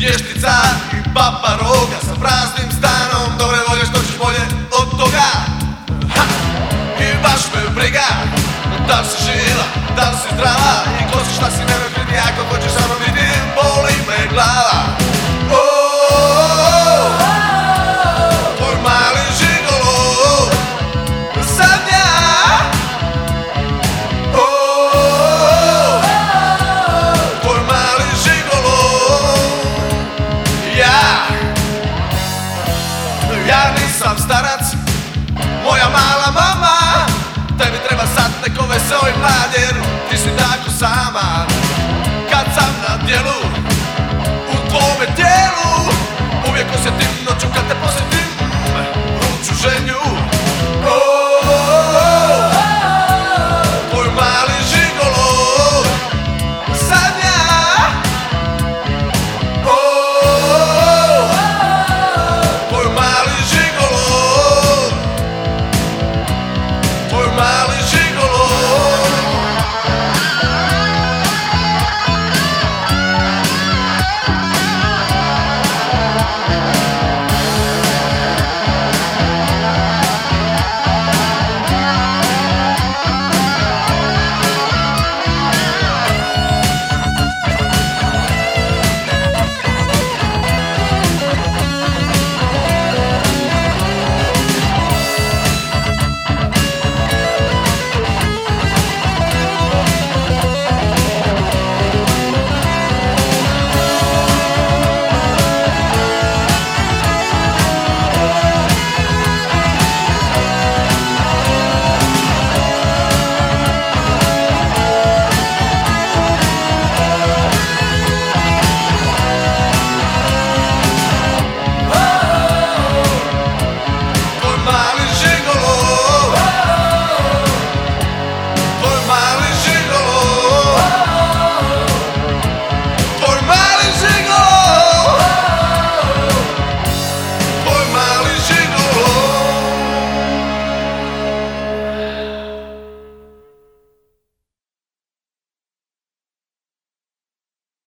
vještica i papa roga Sa praznim stanom, dobre volje što ćeš bolje od toga? Ha! I baš me briga, da li si žila, da li si zdrava.